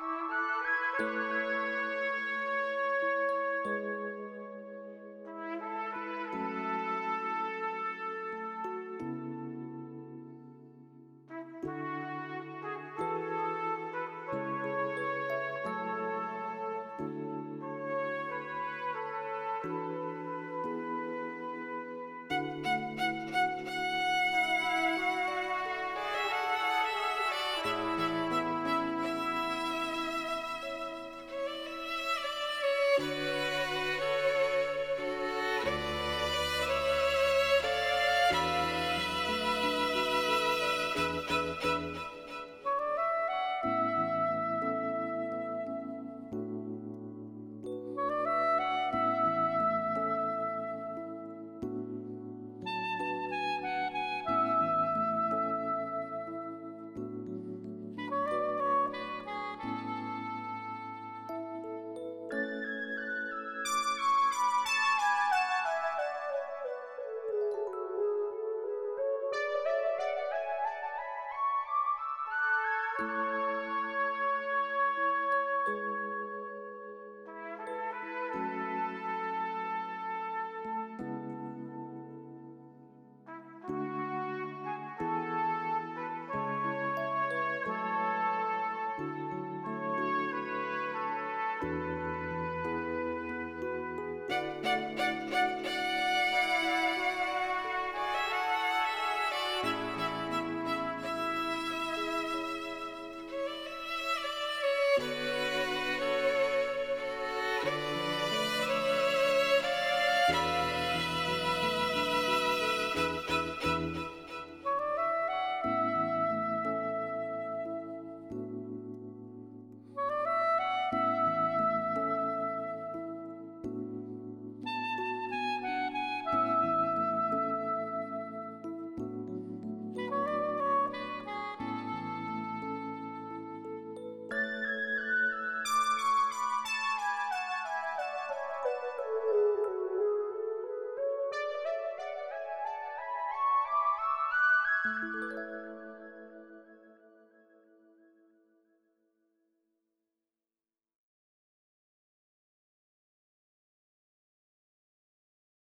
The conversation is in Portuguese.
Música Música Música